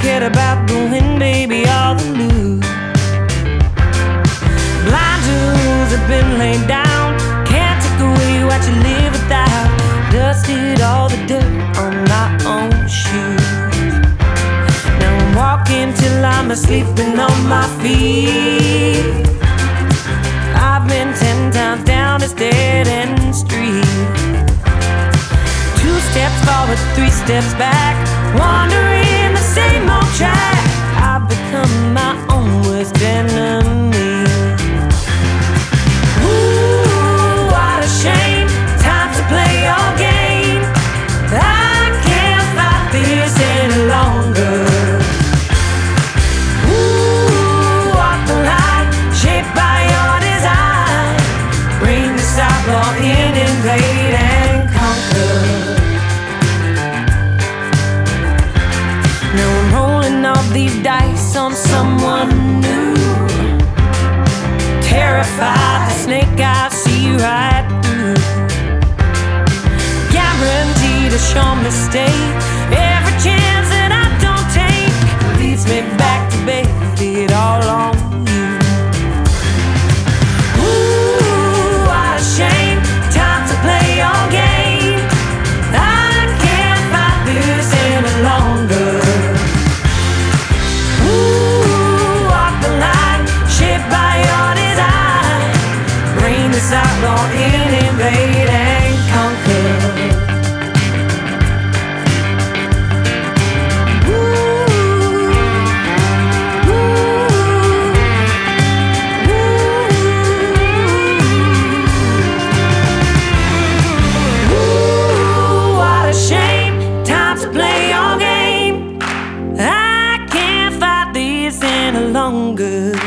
cared about the win, baby, all the lose. Blind tools have been laid down. Can't take away what you live without. Dusted all the dirt on my own shoes. Now I'm walking till I'm sleeping on my feet. I've been ten times down this dead end street. Two steps forward, three steps back. Wandering outlaw, in invade and conquer. Now I'm rolling all these dice on someone new. Terrified, the snake I see right through. Guaranteed a sure mistake. Every chance that I don't take leads me back. no longer.